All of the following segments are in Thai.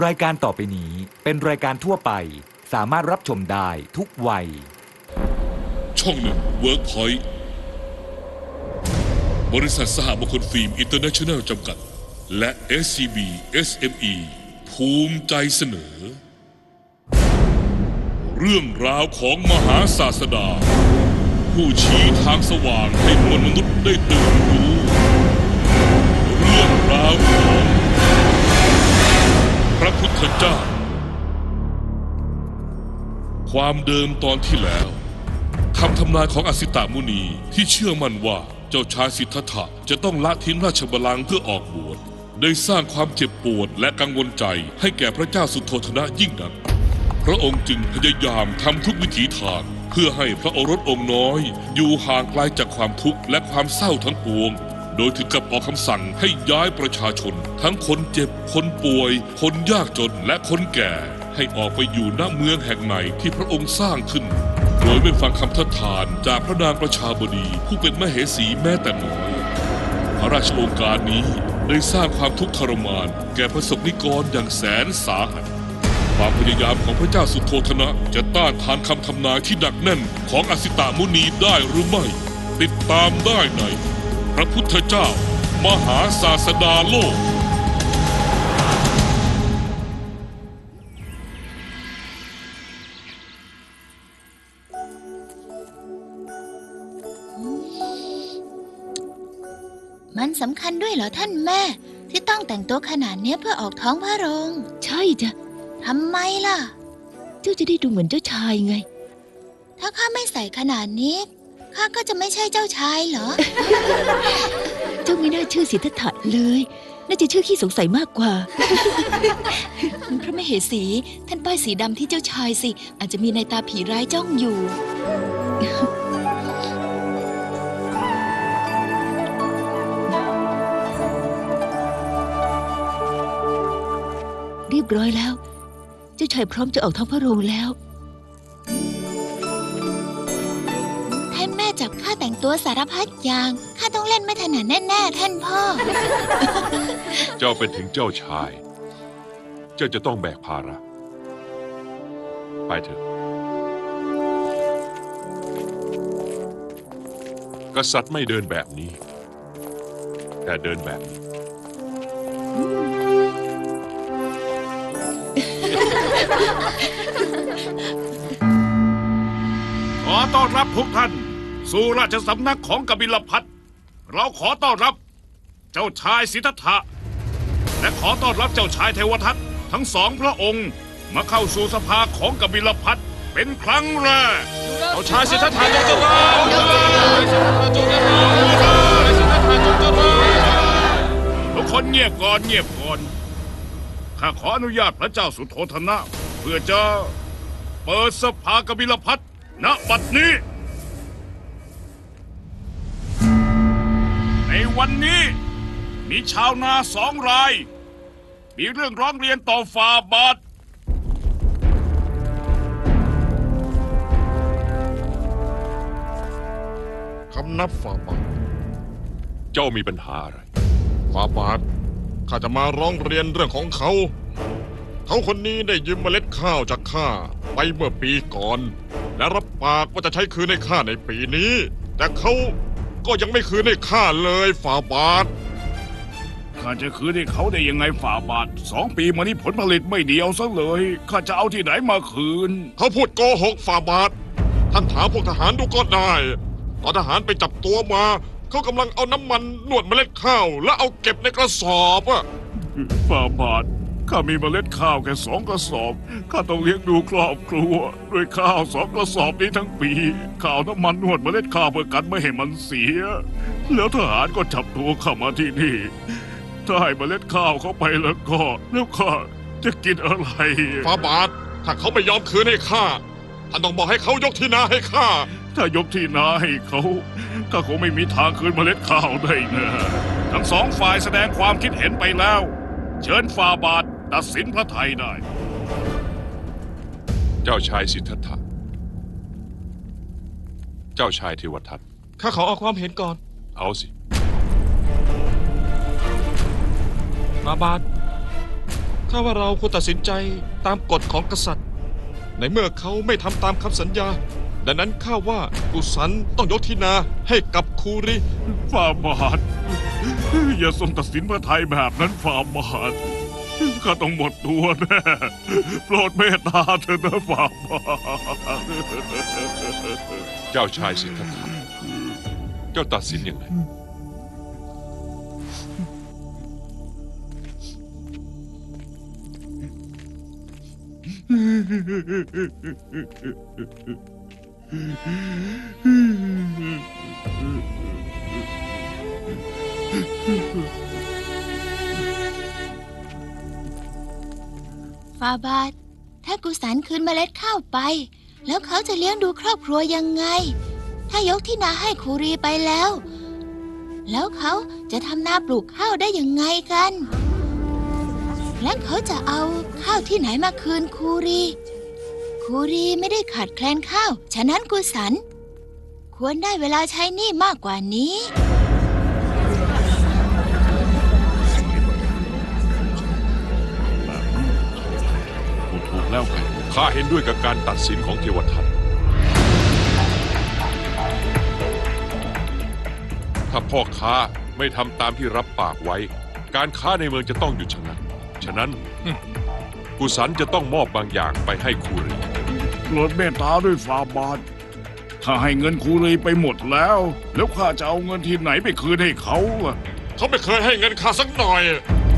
รายการต่อไปนี้เป็นรายการทั่วไป สามารถรับชมได้ทุกวัย ช่องหนึ่งเวิร์กพอยต์บริษัทสหมงคลฟิล์มอินเตอร์เนชั่นแนลจำกัด และ SCB SME ภูมิใจเสนอ เรื่องราวของมหาศาสดา ผู้ชี้ทางสว่างให้มวลมนุษย์ได้ตื่นรู้ เรื่องราวของ ระพุทธเจ้า ความเดิมตอนที่แล้วคำทำนายของอสิตามุนีที่เชื่อมั่นว่าเจ้าชายสิทธัตถะจะต้องละทิ้งราชบัลลังก์เพื่อออกบวชได้สร้างความเจ็บปวดและกังวลใจให้แก่พระเจ้าสุโธธนะยิ่งนัก พระองค์จึงพยายามทำทุกวิถีทาง เพื่อให้พระโอรสองค์น้อย อยู่ห่างไกลจากความทุกข์และความเศร้าทั้งปวง โดยถึงกับออกคำสั่งให้ย้ายประชาชน ทั้งคนเจ็บ คนป่วย คนยากจนและคนแก่ ให้ออกไปอยู่ณเมืองแห่งไหนที่พระองค์สร้างขึ้น โดยไม่ฟังคำทัดทานจากพระนางประชาบดีผู้เป็นมเหสีแม้แต่น้อยพระราชโองการนี้ได้สร้างความทุกข์ทรมาน แก่ประสบนิกรอย่างแสนสาหัสความพยายามของพระเจ้าสุโธธนะ จะต้านทานคำทำนายที่ดักแน่นของอสิตามุนีได้หรือไม่ ติดตามได้ใน พระพุทธเจ้า มหาศาสดาโลก มันสำคัญด้วยเหรอท่านแม่ ที่ต้องแต่งตัวขนาดเนี้ยเพื่อออกท้องพระโรงใช่จ้ะ ทำไมล่ะ เจ้าจะได้ดูเหมือนเจ้าชายไง ถ้าข้าไม่ใส่ขนาดนี้ ข้าก็จะไม่ใช่เจ้าชายเหรอ เจ้าไม่น่าชื่อสิทธัตถะเลย น่าจะชื่อขี้สงสัยมากกว่า พระมเหสี ท่านป้ายสีดำที่เจ้าชายสิ อาจจะมีในตาผีร้ายจ้องอยู่ เรียบร้อยแล้ว เจ้าชายพร้อมจะออกท้องพระโรงแล้ว จับข้าแต่งตัวสารพัดอย่าง ข้าต้องเล่นไม่ถนัดแน่ ๆ ท่านพ่อ เจ้าเป็นถึงเจ้าชาย เจ้าจะต้องแบกภาระ ไปเถอะ กษัตริย์ไม่เดินแบบนี้ แต่เดินแบบนี้ ขอต้อนรับทุกท่าน สู่ราชสำนักของกบิลพัทเราขอต้อนรับเจ้าชายสิทธัตถะและขอต้อนรับเจ้าชายเทวทัตทั้งสองพระองค์มาเข้าสู่สภาของกบิลพัทเป็นครั้งแรกเจ้าชายสิทธัตถะจงเจริญทุกคนเงียบก่อนเงียบก่อนข้าขออนุญาตพระเจ้าสุโธธนะ เพื่อจะเปิดสภากบิลพัทณบัดนี้ ในวันนี้ มีชาวนาสองราย มีเรื่องร้องเรียนต่อฟาบาทคำนับฝ่าบาทเจ้ามีปัญหาอะไร ฝ่าบาทข้าจะมาร้องเรียนเรื่องของเขา เขาคนนี้ได้ยืมเมล็ดข้าวจากข้าไปเมื่อปีก่อน และรับปากว่าจะใช้คืนให้ข้าในปีนี้ แต่เขา ก็ยังไม่คืนให้ข้าเลยฝ่าบาท ข้าจะคืนให้เขาได้ยังไงฝ่าบาทสองปีมานี้ผลผลิตไม่เดียวซะเลย ข้าจะเอาที่ไหนมาคืน เขาพูดโกหกฝ่าบาท ท่านถามพวกทหารดูก็ได้ตอนทหารไปจับตัวมา เขากำลังเอาน้ำมันนวดเมล็ดข้าว แล้วเอาเก็บในกระสอบอะฝ่าบาท ข้ามีเมล็ดข้าวแค่สองกระสอบ ข้าต้องเลี้ยงดูครอบครัว ด้วยข้าวสองกระสอบนี้ทั้งปี ข้าวน้ำมันนวดเมล็ดข้าวเพื่อกันไม่ให้มันเสีย แล้วทหารก็จับตัวเข้ามาที่นี่ ถ้าให้เมล็ดข้าวเขาไปแล้วก็แล้วข้าจะกินอะไรฝ่าบาทถ้าเขาไม่ยอมคืนให้ข้าท่านต้องบอกให้เขายกที่นาให้ข้า ถ้ายกที่นาให้เขาข้าคงไม่มีทางคืนเมล็ดข้าวได้นะทั้งสองฝ่ายแสดงความคิดเห็นไปแล้ว เชิญฝ่าบาท ตัดสินพระไทยได้ เจ้าชายสิทธัตถะ เจ้าชายเทวทัต ข้าขอออกความเห็นก่อน เอาสิ มาบาทถ้าว่าเราควรตัดสินใจตามกฎของกษัตริย์ ในเมื่อเขาไม่ทำตามคำสัญญา ดังนั้นข้าว่ากุสันต้องยกที่นาให้กับคูรีฝ่าบาท อย่าทรงตัดสินพระไทยแบบนั้นฝ่าบาท ข้าต้องหมดตัวแน่โปรดเมตตาเถอะนะฝ่าบาทเจ้าชายสิทธัตถะเจ้าตัดสินยังไง ฟาบาท ถ้ากุสันคืนเมล็ดข้าวไป แล้วเขาจะเลี้ยงดูครอบครัวยังไง ถ้ายกที่นาให้คูรีไปแล้ว แล้วเขาจะทำนาปลูกข้าวได้ยังไงกัน และเขาจะเอาข้าวที่ไหนมาคืนคูรี คูรีไม่ได้ขาดแคลนข้าว ฉะนั้นกุสัน ควรได้เวลาใช้หนี้มากกว่านี้ ข้าเห็นด้วยกับการตัดสินของเทวทัตถ้าพ่อค้าไม่ทำตามที่รับปากไว้ การค้าในเมืองจะต้องหยุดชะงักฉะนั้นกุสันจะต้องมอบบางอย่างไปให้คูรีโปรดเมตตาด้วยฝ่าบาทถ้าให้เงินคูรีไปหมดแล้ว แล้วข้าจะเอาเงินที่ไหนไปคืนให้เขาล่ะเขาไม่เคยให้เงินข้าสักหน่อย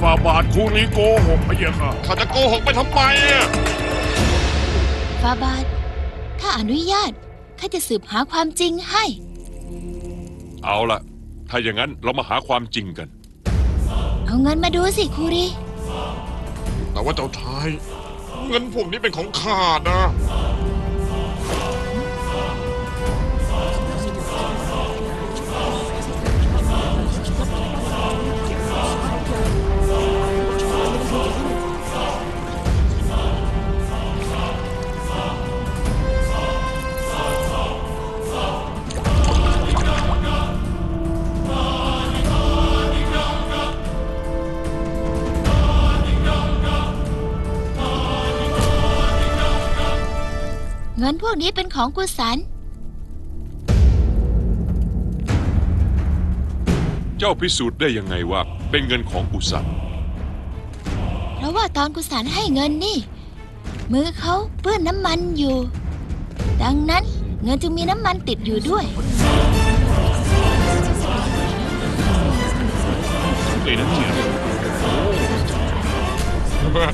ฝ่าบาทคูรีโกหกพะเยะค่ะข้าจะโกหกไปทำไมอะ ฟาบาทถ้าอนุญาตข้าจะสืบหาความจริงให้ เอาล่ะ ถ้าอย่างนั้นเรามาหาความจริงกัน เอาเงินมาดูสิคูรีแต่ว่าเจ้าชาย เงินพวกนี้เป็นของข้านะ งินพวกนี้เป็นของกุสัน เจ้าพิสูจน์ได้ยังไงว่า เป็นเงินของกุสัน เพราะว่าตอนกุสันให้เงินนี่ มือเขาเปื้อนน้ำมันอยู่ ดังนั้นเงินจึงมีน้ำมันติดอยู่ด้วยเอ็นเนี่ย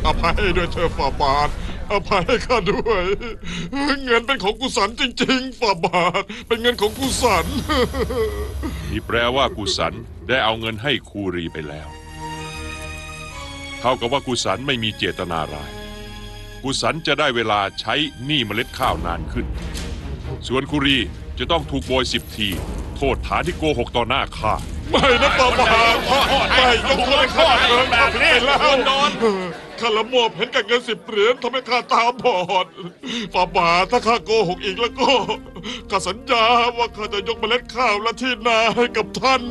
อภัยด้วยเธอฝ่าบาท อภัยให้ข้าด้วย เงินเป็นของกุสันจริงๆฝ่าบาท เป็นเงินของกุสันนี่แปลว่ากุสันได้เอาเงินให้คูรีไปแล้ว เท่ากับว่ากุสันไม่มีเจตนาร้าย กุสันจะได้เวลาใช้หนี้เมล็ดข้าวนานขึ้น ส่วนคูรีจะต้องถูกโบยสิบที โทษฐานที่โกหกต่อหน้าข้าไม่นะฝ่าบาทไม่ยกโทษให้ข้าเกินข้าผิดไปแล้ว ข้าละโมบเห็นกับเงินสิบเหรียญทำให้ข้าตาบอดฝ่าบาทถ้าข้าโกหกอีกแล้วก็ข้าสัญญาว่าข้าจะยกเมล็ดข้าวและที่นาให้กับท่าน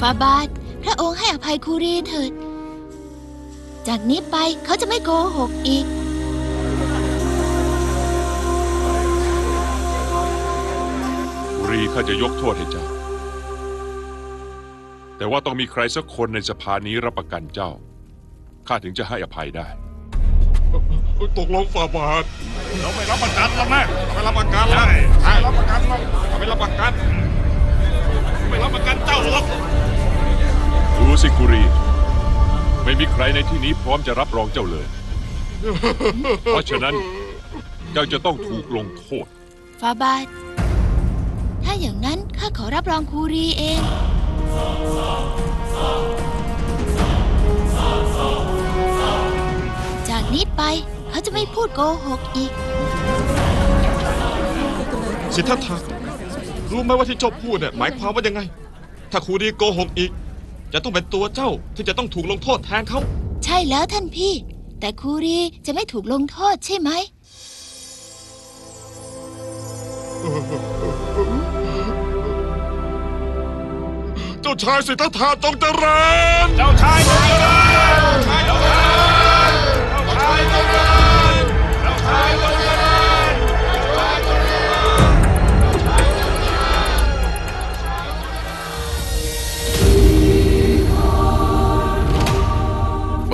ฟาบาท พระองค์ให้อภัยคูรีเถิด จากนี้ไปเขาจะไม่โกหกอีกคูรีข้าจะยกโทษให้เจ้า แต่ว่าต้องมีใครสักคนในสภานี้รับประกันเจ้า ข้าถึงจะให้อภัยได้ ตกลงฝ่าบาท เราไม่รับประกันแล้วแม่ไม่รับประกันแล้วใช่รับประกันแล้วไม่รับประกัน ไม่รับประกันเจ้าหรอกดูสิกุรี ไม่มีใครในที่นี้พร้อมจะรับรองเจ้าเลย เพราะฉะนั้นเจ้าจะต้องถูกลงโทษฟาบาท ถ้าอย่างนั้นข้าขอรับรองคูรีเอง จะไม่พูดโกหกอีก สิทธัตถะรู้ไหมว่าที่เจ้าพูดเนี่ยหมายความว่ายังไง ถ้าครูดีโกหกอีก จะต้องเป็นตัวเจ้าที่จะต้องถูกลงโทษแทนเขาใช่แล้วท่านพี่ แต่คูรีจะไม่ถูกลงโทษใช่ไหม เจ้าชายสิทธัตถะจงเจริญ เจ้าชายเจ้าชายชายเจ้าชาย ไม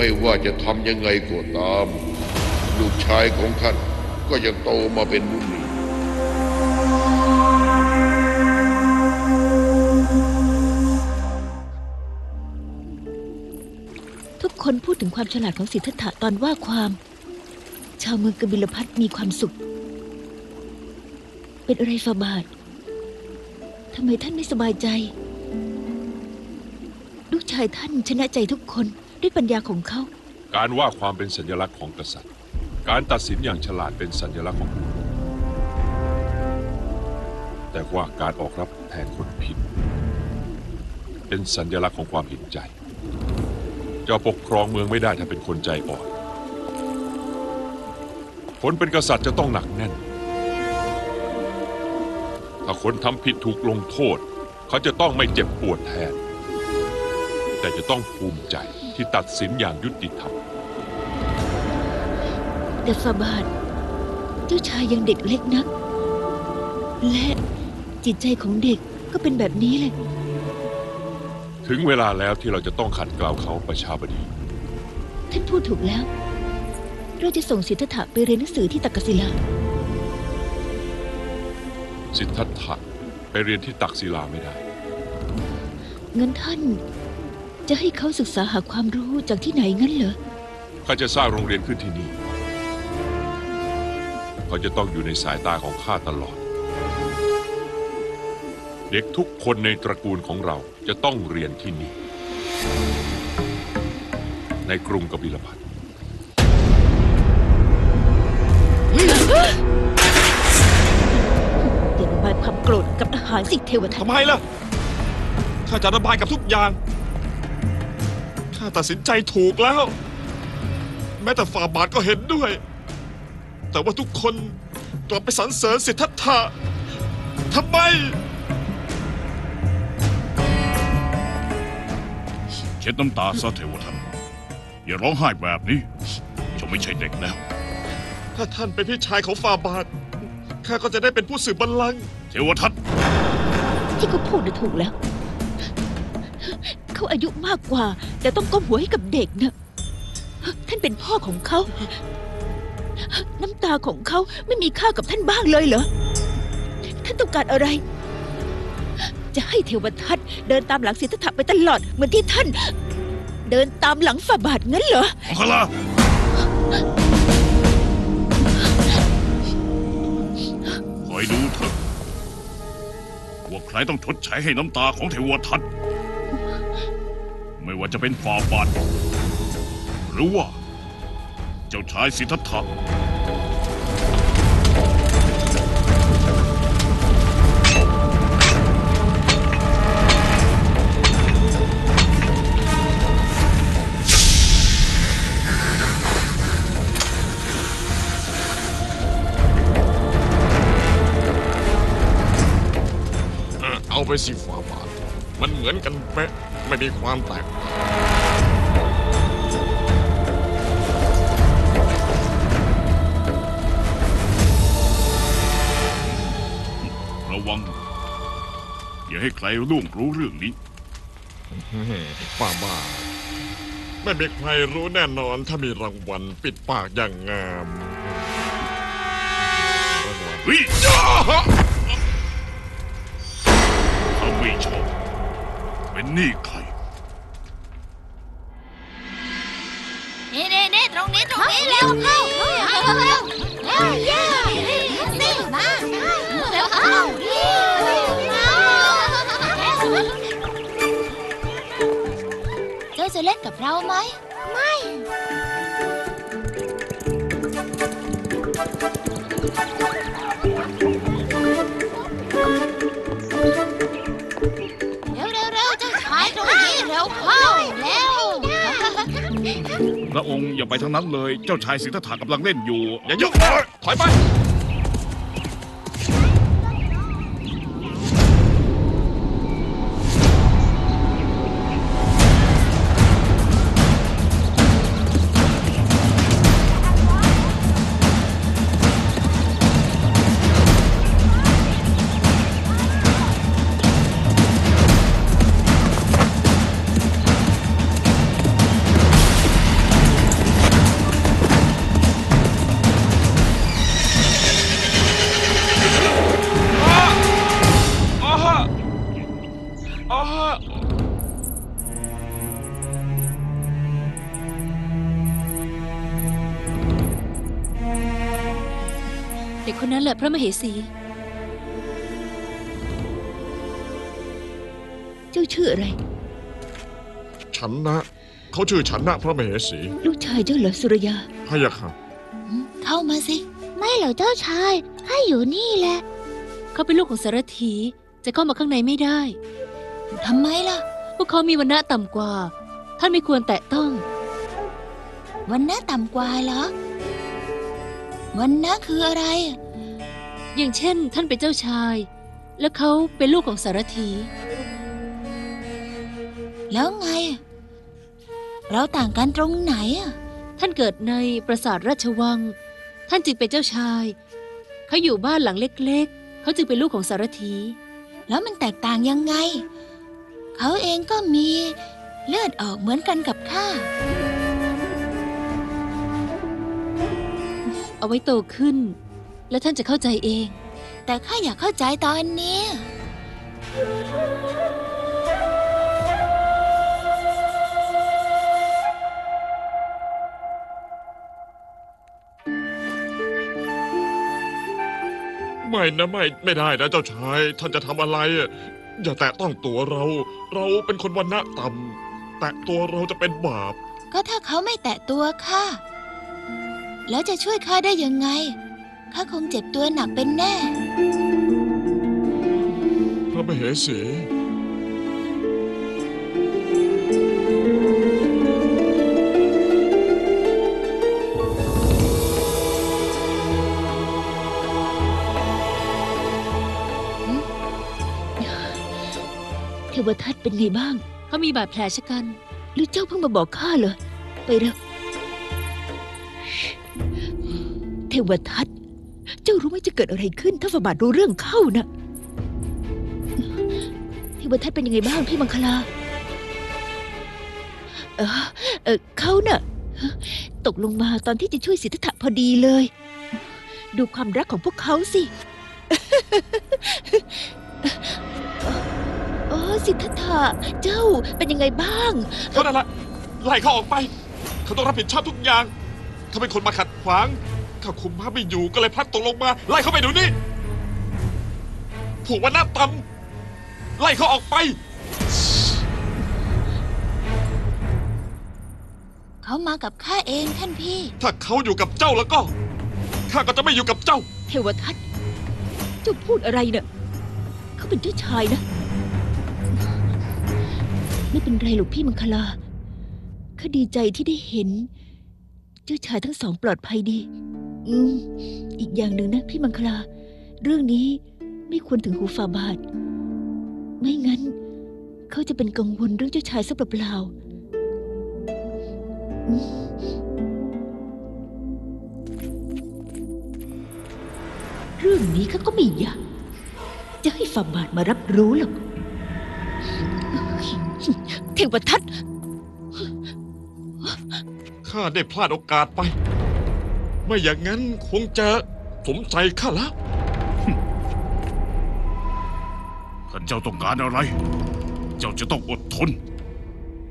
่ว่าจะทำยังไงก็ตาม ลูกชายของท่านก็ยังโตมาเป็นมุนีทุกคนพูดถึงความฉลาดของสิทธัตถะตอนว่าความ ชาวเมืองกบิลพัทมีความสุข เป็นอะไรฟาบาททำไมท่านไม่สบายใจ ลูกชายท่านชนะใจทุกคนด้วยปัญญาของเขา การว่าความเป็นสัญลักษณ์ของกษัตริย์ การตัดสินอย่างฉลาดเป็นสัญลักษณ์ของบุรุษแต่ว่าการออกรับแทนคนผิด เป็นสัญลักษณ์ของความเห็นใจจ้าปกครองเมืองไม่ได้ถ้าเป็นคนใจอ่อน คนเป็นกษัตริย์จะต้องหนักแน่น ถ้าคนทำผิดถูกลงโทษ เขาจะต้องไม่เจ็บปวดแทน แต่จะต้องภูมิใจที่ตัดสินอย่างยุติธรรมแต่ฟาบาทเจ้าชายยังเด็กเล็กนัก และจิตใจของเด็กก็เป็นแบบนี้เลย ถึงเวลาแล้วที่เราจะต้องขัดเกลาเขาประชาบดี ท่านพูดถูกแล้ว เราจะส่งสิทธัตถะไปเรียนหนังสือที่ตักกศิลา สิทธัตถะไปเรียนที่ตักศิลาไม่ได้งั้นท่าน จะให้เขาศึกษาหาความรู้จากที่ไหนงั้นเหรอ ข้าจะสร้างโรงเรียนขึ้นที่นี่ เขาจะต้องอยู่ในสายตาของข้าตลอด เด็กทุกคนในตระกูลของเราจะต้องเรียนที่นี่ ในกรุงกบิลพัท โกรธกับทหารสิเทวทัตทำไมล่ะ ข้าจะระบายกับทุกอย่าง ข้าตัดสินใจถูกแล้ว แม้แต่ฝ่าบาทก็เห็นด้วย แต่ว่าทุกคนกลับไปสรรเสริญสิทธัตถะทำไม เช็ดน้ำตาซะเทวทัตอย่าร้องไห้แบบนี้จะไม่ใช่เด็กแล้ว ถ้าท่านเป็นพี่ชายของฝ่าบาท ข้าก็จะได้เป็นผู้สืบบัลลังก์เทวทัตที่เขาพูดน่ะถูกแล้ว เขาอายุมากกว่า แต่ต้องก้มหัวให้กับเด็กนะท่านเป็นพ่อของเขา น้ำตาของเขาไม่มีค่ากับท่านบ้างเลยเหรอ ท่านต้องการอะไร จะให้เทวทัตเดินตามหลังสิทธัตถะไปตลอดเหมือนที่ท่าน เดินตามหลังฝ่าบาทงั้นเหรอ มังคลา ดูเถอะว่าใครต้องชดใช้ให้น้ำตาของเทวทัตไม่ว่าจะเป็นฝ่าบาทหรือว่า เจ้าชายสิทธัตถะ ไปสิฝ่าบาทมันเหมือนกันเป๊ะไม่มีความแตกต่างระวัง อย่าให้ใครล่วงรู้เรื่องนี้ฝ่าบาทไม่มีใครรู้แน่นอนถ้ามีรางวัลปิดปากอย่างงามรางวัล เป็นหนี้ใคร นี่นี่นี่ตรงนี้ตรงนี้เร็วเข้าเร็วเร็วเร็วเย้สิมาเร็วเข้าเจ้าจะเล่นกับเราไหมไม่เพระองค์อย่าไปทางนั้นเลย เจ้าชายสิทธัตถะกำลังเล่นอยู่ อย่ายกถอยไป พระมเหสี เจ้าชื่ออะไร ฉันนะ เขาชื่อฉันนะพระมเหสี ลูกชายเจ้าเหรอสุรยาพะยะค่ะ เข้ามาสิ ไม่เหรอเจ้าชายข้าอยู่นี่แหละ เขาเป็นลูกของสารถีจะเข้ามาข้างในไม่ได้ ทำไมล่ะ พวกเขามีวันณะต่ำกว่า ท่านไม่ควรแตะต้อง วันน้าต่ำกว่าเหรอ วันน้าคืออะไร อย่างเช่น ท่านเป็นเจ้าชาย แล้วเขาเป็นลูกของสารถี แล้วไง เราต่างกันตรงไหนอะท่านเกิดในปราสาทราชวัง ท่านจึงเป็นเจ้าชาย เขาอยู่บ้านหลังเล็กๆ เขาจึงเป็นลูกของสารถี แล้วมันแตกต่างยังไง เขาเองก็มีเลือดออกเหมือนกันกับข้า เอาไว้โตขึ้น แล้วท่านจะเข้าใจเอง แต่ข้าอยากเข้าใจตอนนี้ ไม่นะไม่ไม่ได้นะเจ้าชาย ท่านจะทำอะไรอะอย่าแตะต้องตัวเรา เราเป็นคนวันณะต่ำแตะตัวเราจะเป็นบาป ก็ถ้าเขาไม่แตะตัวข้าแล้วจะช่วยข้าได้ยังไง ข้าคงเจ็บตัวหนักเป็นแน่ พระมเหสีเทวทัตเป็นไงบ้าง เขามีบาดแผลชะกัน หรือเจ้าเพิ่งมาบอกข้าเหรอ ไปเร็ว เทวทัต เจ้ารู้ไหมจะเกิดอะไรขึ้น ถ้าฝาบาทรู้เรื่องเข้านะเทวทัตเป็นยังไงบ้างพี่มังคลา เออเออเขาน่ะ ตกลงมาตอนที่จะช่วยสิทธัตถะพอดีเลย ดูความรักของพวกเขาสิโอ้สิทธัตถะเจ้าเป็นยังไงบ้างเท่านั้นละไล่เขาออกไป เขาต้องรับผิดชอบทุกอย่างเขาเป็นคนมาขัดขวาง ข้าคุมพระไม่อยู่ก็เลยพลัดตกลงมาไล่เขาไปเดี๋ยวนี้ผูกวันหน้าต่ำไล่เขาออกไป เขามากับข้าเองท่านพี่ ถ้าเขาอยู่กับเจ้าแล้วก็ข้าก็จะไม่อยู่กับเจ้า เทวทัตเจ้าพูดอะไรเนี่ยเขาเป็นเจ้าชายนะ ไม่เป็นไรหรอกพี่มังคลาข้าดีใจที่ได้เห็น เจ้าชายทั้งสองปลอดภัยดี อืม อีกอย่างหนึ่งนะพี่มังคลา เรื่องนี้ไม่ควรถึงหูฝ่าบาท ไม่งั้น เขาจะเป็นกังวลเรื่องเจ้าชายซะเปล่าๆอืมเรื่องนี้ข้าก็ไม่อยาก จะให้ฝ่าบาทมารับรู้หรอก เทวทัตข้าได้พลาดโอกาสไป ไม่อย่างนั้นคงจะสมใจข้าแล้วท่านเจ้าต้องการอะไร เจ้าจะต้องอดทน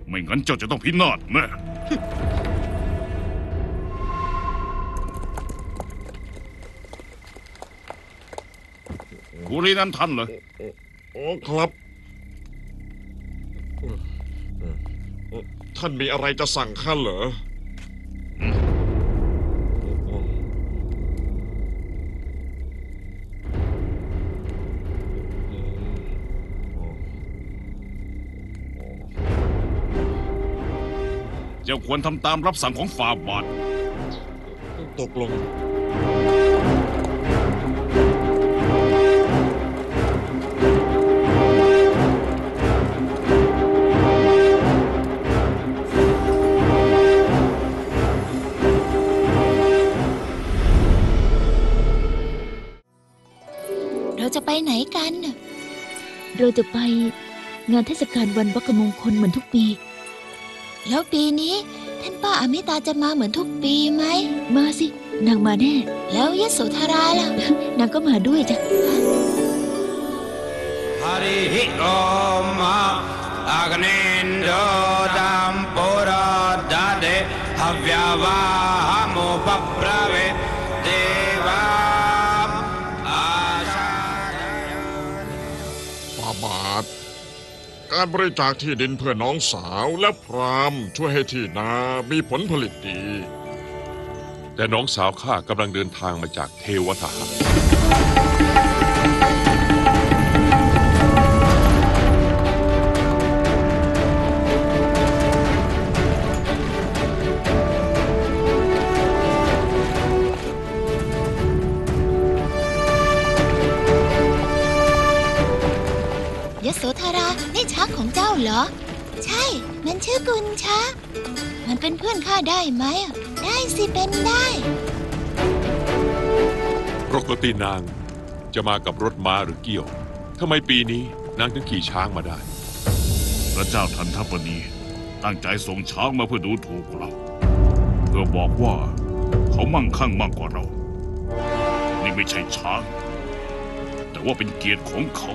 ไม่งั้นเจ้าจะต้องพินาศแน่บุรีนั้นท่านเหรอโอ้ครับเอ่อเอ่อเอ่อท่านมีอะไรจะสั่งข้าเหรออ๋ จ้าควรทำตามรับสั่งของฝ่าบาทตกลง เราจะไปไหนกันน่ะเราจะไปงานเทศกาลวันวักมงคลเหมือนทุกปี แล้วปีนี้ ท่านป้าอามิตาจะมาเหมือนทุกปีไหม มาสิ นางมาแน่ แล้วยโสธราล่ะ นางก็มาด้วยจ้ะฮาริฮิโอมาอากเนนโดดัมปุรดาเดหวาวา การบริจาคที่ดินเพื่อน้องสาวและพรามช่วยให้ที่นามีผลผลิตดี แต่น้องสาวข้ากำลังเดินทางมาจากเทวทหาร เจ้าเหรอ ใช่ มันชื่อกุญชามันเป็นเพื่อนข้าได้ไหมอะได้สิเป็นได้ ปกตินางจะมากับรถม้าหรือเกี่ยว ทำไมปีนี้นางถึงขี่ช้างมาได้ พระเจ้าทันทปนีตั้งใจส่งช้างมาเพื่อดูถูกเรา เพื่อบอกว่าเขามั่งคั่งมากกว่าเรา นี่ไม่ใช่ช้าง แต่ว่าเป็นเกียรติของเขา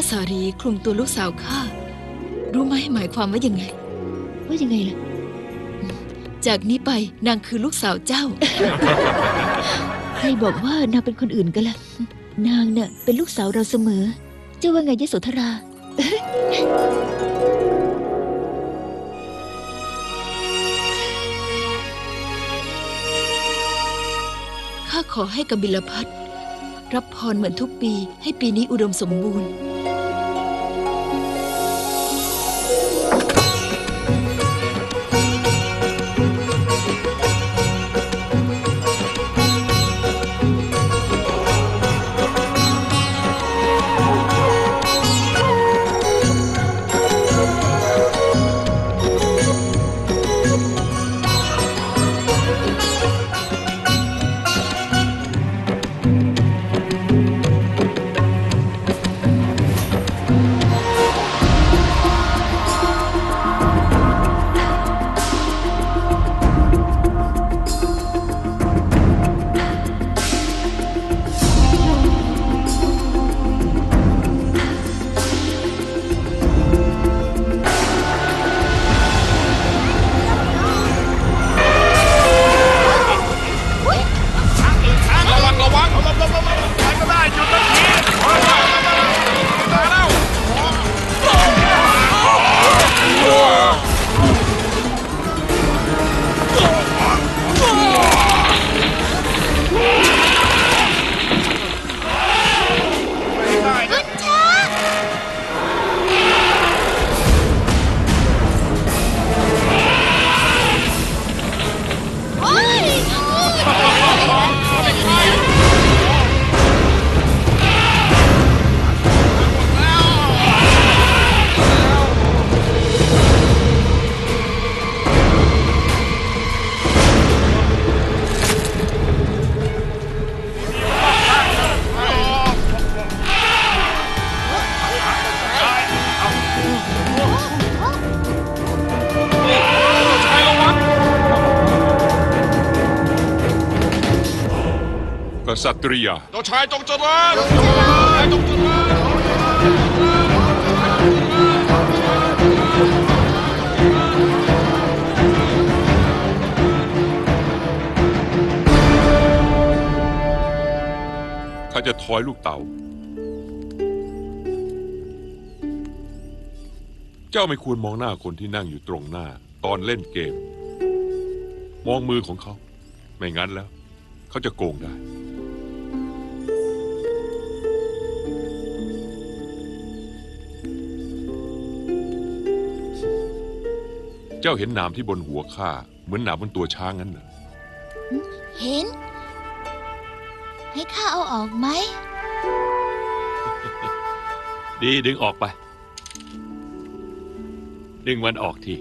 าเอาผ้าสารีคลุมตัวลูกสาวข้า รู้ไหมหมายความว่ายังไง ว่ายังไงล่ะ จากนี้ไปนางคือลูกสาวเจ้า ใครบอกว่านางเป็นคนอื่นกันล่ะ นางน่ะเป็นลูกสาวเราเสมอ เจ้าว่าไงยโสธรา ข้าขอให้กบิลพัทรับพรเหมือนทุกปีให้ปีนี้อุดมสมบูรณ์ กษัตริยา เจ้าชายจงเจริญเจ้าชายจงเจริญข้าจะทอยลูกเต่าเจ้าไม่ควรมองหน้าคนที่นั่งอยู่ตรงหน้า ตอนเล่นเกม มองมือของเขา ไม่งั้นแล้ว เขาจะโกงได้ เจ้าเห็นหนามที่บนหัวข้าเหมือนหนามบนตัวช้างงั้นเหรอเห็น ให้ข้าเอาออกไหม ดีดึงออกไป ดึงมันออกที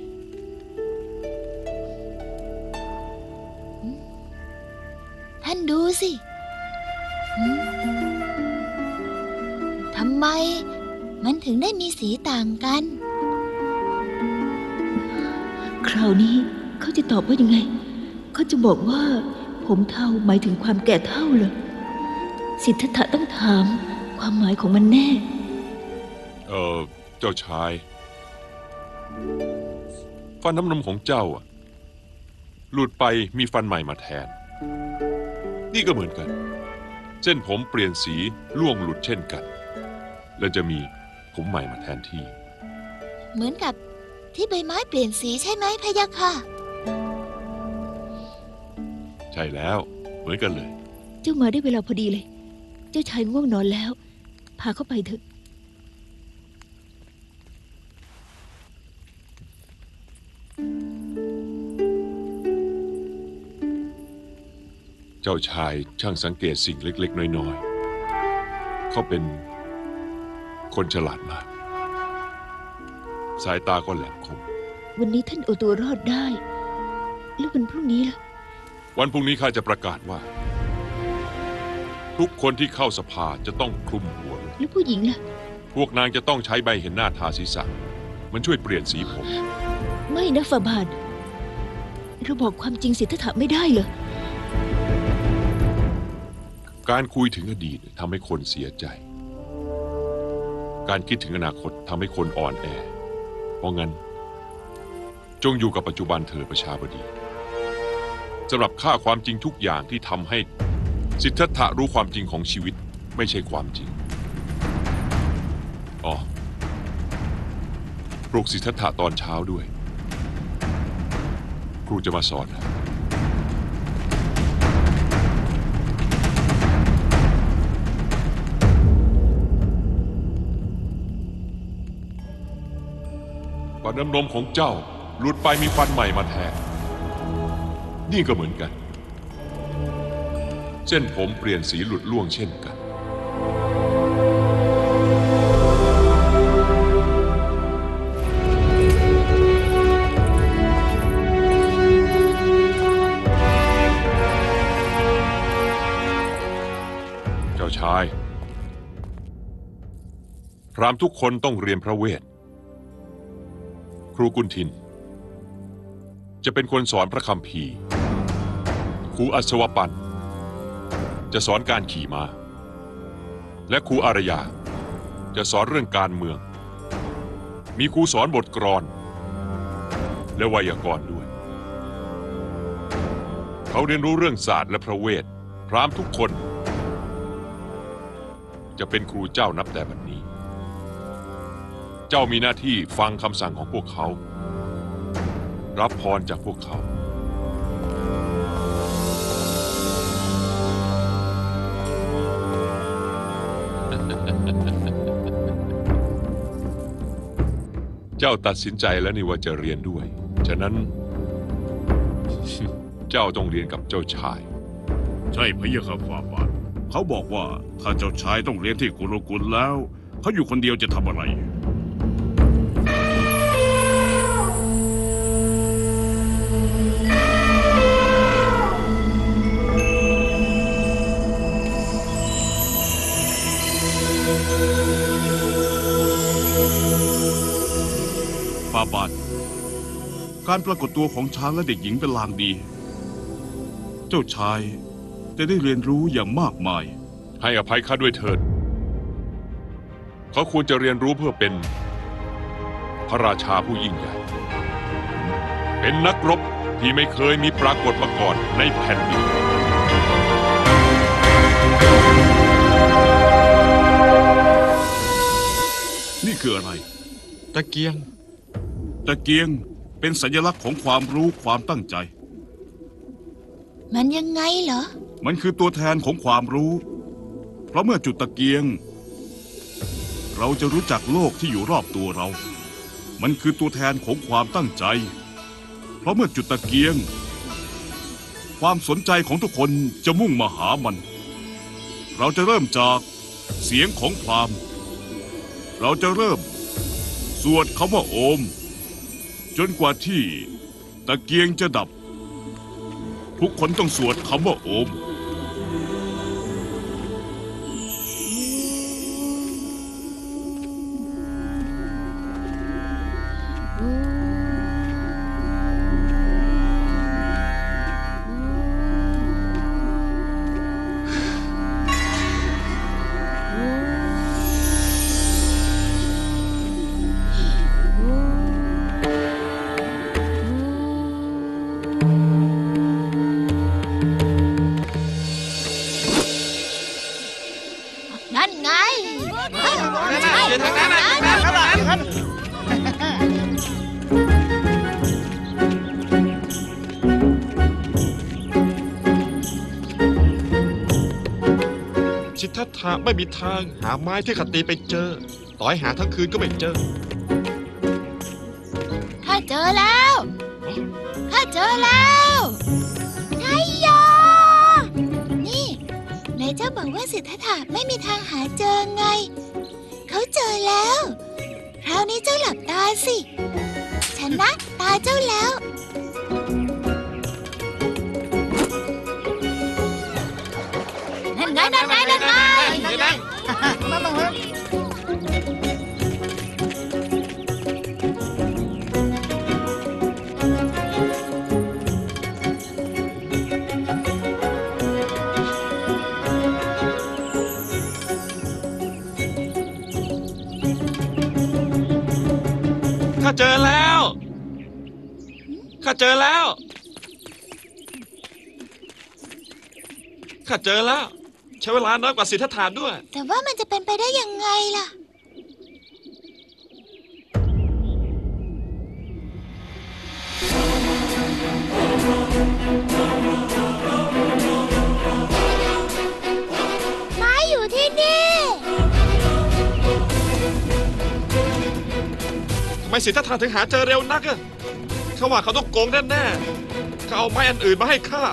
ท่านดูสิหืมทำไมมันถึงได้มีสีต่างกัน คราวนี้เขาจะตอบว่ายังไง เขาจะบอกว่าผผมเท่าหมายถึงความแก่เท่าเหรอสิทธัตถะต้องถามความหมายของมันแน่ เออเจ้าชายฟันน้ำนมของเจ้าอะหลุดไปมีฟันใหม่มาแทน นี่ก็เหมือนกัน เส้นผมเปลี่ยนสีล่วงหลุดเช่นกัน และจะมีผมใหม่มาแทนที่ เหมือนกับ ที่ใบไม้เปลี่ยนสีใช่ไหมพะยะค่ะ ใช่แล้ว เหมือนกันเลย เจ้ามาได้เวลาพอดีเลย เจ้าชายง่วงนอนแล้ว พาเข้าไปเถอะ เจ้าชายช่างสังเกตสิ่งเล็ก ๆ น้อย ๆ เขาเป็นคนฉลาดมาก สายตาก็แหลมคม วันนี้ท่านเอาตัวรอดได้ แล้ววันพรุ่งนี้ล่ะ วันพรุ่งนี้ข้าจะประกาศว่า ทุกคนที่เข้าสภาจะต้องคลุมหัว แล้วผู้หญิงล่ะ พวกนางจะต้องใช้ใบเห็นหน้าทาศีรษะ มันช่วยเปลี่ยนสีผม ไม่นะฟาบาทเราบอกความจริงสิทธัตถะไม่ได้เหรอ การคุยถึงอดีตทำให้คนเสียใจ การคิดถึงอนาคตทำให้คนอ่อนแอ เพราะงั้น จงอยู่กับปัจจุบันเธอประชาบดีสำหรับข้าความจริงทุกอย่างที่ทำให้สิทธัตถะรู้ความจริงของชีวิตไม่ใช่ความจริง อ๋อปลุกสิทธัตถะตอนเช้าด้วย ครูจะมาสอนนะ ฟันน้ำนมของเจ้าหลุดไปมีฟันใหม่มาแทน นี่ก็เหมือนกัน เส้นผมเปลี่ยนสีหลุดล่วงเช่นกัน เจ้าชาย พรามทุกคนต้องเรียนพระเวท รูกุนทิน จะเป็นคนสอนพระคัมภีร์ครูอัศวปัน จะสอนการขี่ม้าและครูอารยา จะสอนเรื่องการเมือง มีครูสอนบทกลอน และไวยากรณ์ด้วย เขาเรียนรู้เรื่องศาสตร์และพระเวท พรามทุกคน จะเป็นครูเจ้านับแต่บัดนี้ เจ้ามีหน้าที่ฟังคำสั่งของพวกเขา รับพรจากพวกเขา เจ้าตัดสินใจแล้วนี่ว่าจะเรียนด้วย ฉะนั้น เจ้าต้องเรียนกับเจ้าชาย ใช่พะยะค่ะฝ่าบาทเขาบอกว่าถ้าเจ้าชายต้องเรียนที่กุลกุลแล้ว เขาอยู่คนเดียวจะทำอะไราบาท การปรากฏตัวของช้างและเด็กหญิงเป็นลางดี เจ้าชายจะได้เรียนรู้อย่างมากมาย ให้อภัยข้าด้วยเถิด เขาควรจะเรียนรู้เพื่อเป็น พระราชาผู้ยิ่งใหญ่ เป็นนักรบที่ไม่เคยมีปรากฏมาก่อนในแผ่นดินนี่คืออะไร ตะเกียง ตะเกียงเป็นสัญลักษณ์ของความรู้ความตั้งใจ มันยังไงเหรอ มันคือตัวแทนของความรู้ เพราะเมื่อจุดตะเกียง เราจะรู้จักโลกที่อยู่รอบตัวเรา มันคือตัวแทนของความตั้งใจ เพราะเมื่อจุดตะเกียง ความสนใจของทุกคนจะมุ่งมาหามัน เราจะเริ่มจากเสียงของพราม เราจะเริ่ม สวดคำว่าโอม จนกว่าที่ตะเกียงจะดับ ทุกคนต้องสวดคำว่าโอม ไม่มีทางหาไม้ที่ขตีไปเจอ ต่อยหาทั้งคืนก็ไม่เจอ ข้าเจอแล้ว ข้าเจอแล้วไทยอ นี่นายเจ้าบอกว่าสิทธัตถะไม่มีทางหาเจอไง เขาเจอแล้ว คราวนี้เจ้าหลับตาสิชนะตาเจ้าแล้ว เจอแล้ว ข้าเจอแล้ว ข้าเจอแล้ว ใช้เวลาน้อยกว่าสิทธัตถะด้วย แต่ว่ามันจะเป็นไปได้ยังไงล่ะ ทำไมสิทธัตถะถึงหาเจอเร็วนักอะเขาว่าเขาต้องโกงแน่ๆเขาเอาไม้อันอื่นมาให้ข้า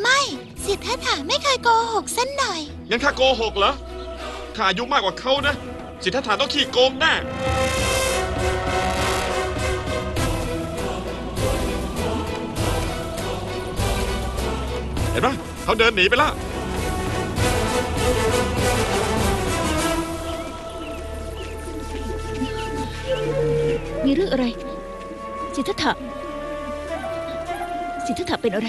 ไม่สิทธัตถะไม่เคยโกหกสักหน่อย งั้นข้าโกหกเหรอ ข้าอายุมากกว่าเขานะ สิทธัตถะต้องขี้โกงแน่ เห็นปะเขาเดินหนีไปแล้ว มีเรื่องอะไร สิทธัตถะ สิทธัตถะเป็นอะไร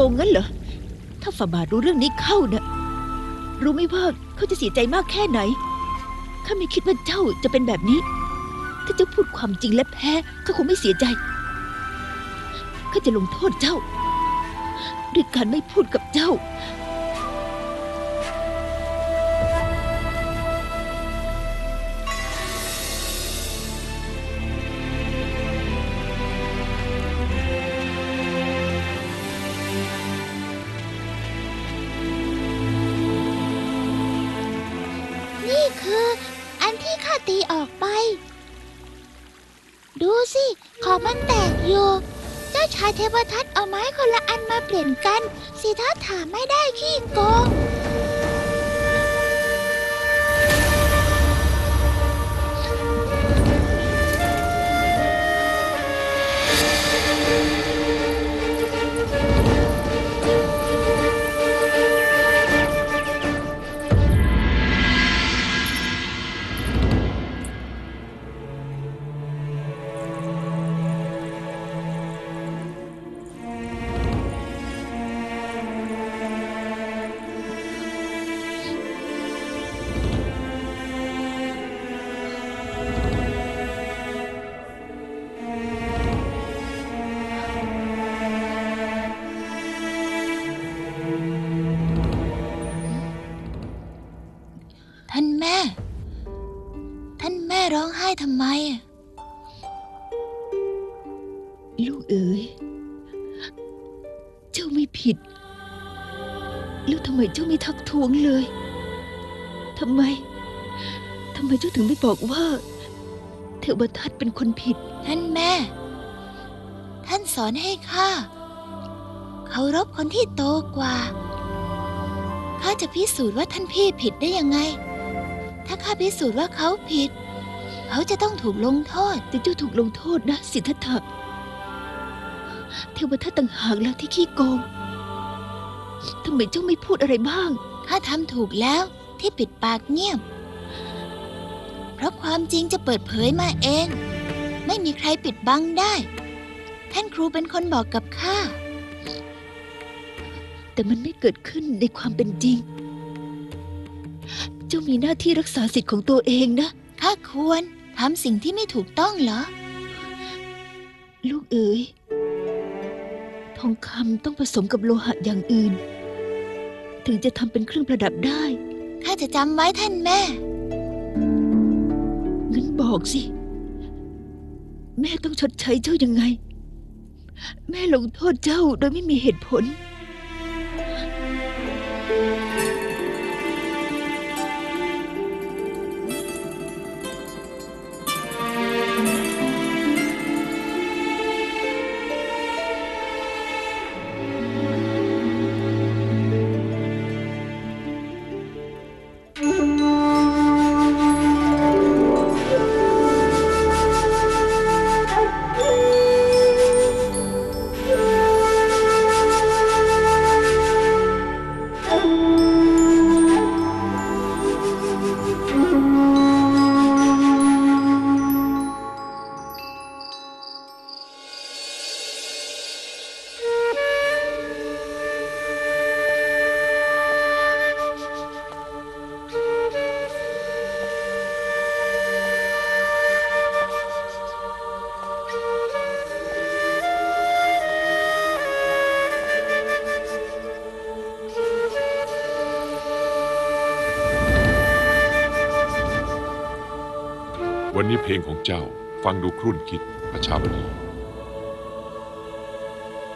โกงงั้นเหรอ ถ้าฝ่าบาทรู้เรื่องนี้เข้านะรู้ไหมว่าเขาจะเสียใจมากแค่ไหน ข้าไม่คิดว่าเจ้าจะเป็นแบบนี้ ถ้าเจ้าพูดความจริงและแพ้ข้าคงไม่เสียใจ ข้าจะลงโทษเจ้า ด้วยการไม่พูดกับเจ้า จ้าทัดเอาไม้คนละอันมาเปลี่ยนกันสิทธัตถามไม่ได้ขี้โกง ลูกเอ๋ย เจ้าไม่ผิด แล้วทำไมเจ้าไม่ทักท้วงเลย ทำไม ทำไมเจ้าถึงไม่บอกว่า เทวทัตเป็นคนผิด ท่านแม่ ท่านสอนให้ข้าเคารพคนที่โตกว่า ข้าจะพิสูจน์ว่าท่านพี่ผิดได้ยังไง ถ้าข้าพิสูจน์ว่าเขาผิด เขาจะต้องถูกลงโทษ แต่เจ้าถูกลงโทษนะสิทธัตถะ เทวทัตต่างหากแล้วที่ขี้โกงทำไมเจ้าไม่พูดอะไรบ้าง ข้าทำถูกแล้วที่ปิดปากเงียบ เพราะความจริงจะเปิดเผยมาเอง ไม่มีใครปิดบังได้ ท่านครูเป็นคนบอกกับข้า แต่มันไม่เกิดขึ้นในความเป็นจริง เจ้ามีหน้าที่รักษาสิทธิ์ของตัวเองนะ ข้าควรทำสิ่งที่ไม่ถูกต้องเหรอ ลูกเอ๋ย ทองคำต้องผสมกับโลหะอย่างอื่น ถึงจะทำเป็นเครื่องประดับได้ ข้าจะจำไว้ท่านแม่ งั้นบอกสิ แม่ต้องชดใช้เจ้ายังไง แม่ลงโทษเจ้าโดยไม่มีเหตุผล นี้เพลงของเจ้าฟังดูครุ่นคิดประชาบดี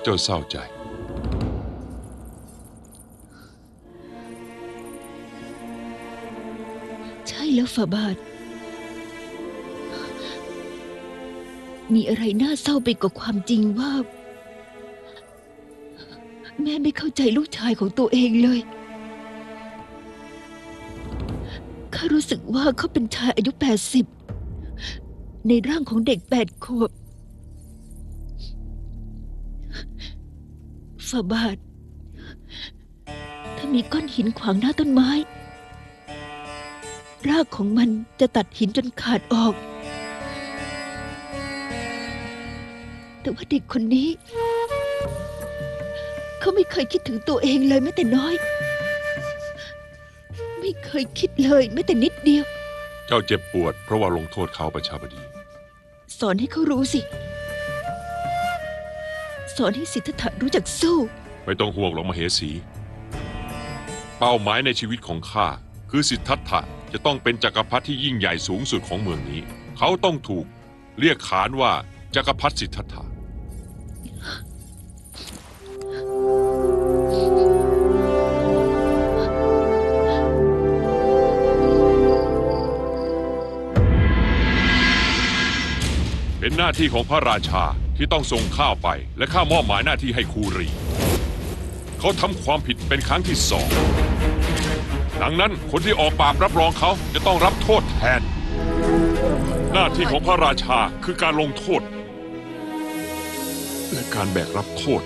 เจ้าเศร้าใจ ใช่แล้วฝาบาท มีอะไรน่าเศร้าไปกว่าความจริงว่า แม่ไม่เข้าใจลูกชายของตัวเองเลยข้ารู้สึกว่าเขาเป็นชายอายุแปดสิบ ในร่างของเด็กแปดขวบฝาบาท ถ้ามีก้อนหินขวางหน้าต้นไม้ รากของมันจะตัดหินจนขาดออก แต่ว่าเด็กคนนี้ เขาไม่เคยคิดถึงตัวเองเลยแม้แต่น้อย ไม่เคยคิดเลยแม้แต่นิดเดียว เจ้าเจ็บปวดเพราะว่าลงโทษเขาประชาบดี สอนให้เขารู้สิ สอนให้สิทธัตถะรู้จักสู้ ไม่ต้องห่วงหรอกมเหสี เป้าหมายในชีวิตของข้าคือสิทธัตถะจะต้องเป็นจักรพรรดิที่ยิ่งใหญ่สูงสุดของเมืองนี้ เขาต้องถูกเรียกขานว่าจักรพรรดิสิทธัตถะ เป็นหน้าที่ของพระราชาที่ต้องส่งข้าวไป และข้ามอบหมายหน้าที่ให้คูรี เขาทำความผิดเป็นครั้งที่สอง ดังนั้นคนที่ออกปากรับรองเขาจะต้องรับโทษแทน หน้าที่ของพระราชาคือการลงโทษ และการแบกรับโทษ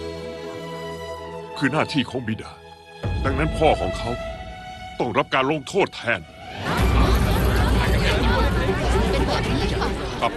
คือหน้าที่ของบิดา ดังนั้นพ่อของเขาต้องรับการลงโทษแทน ถ้า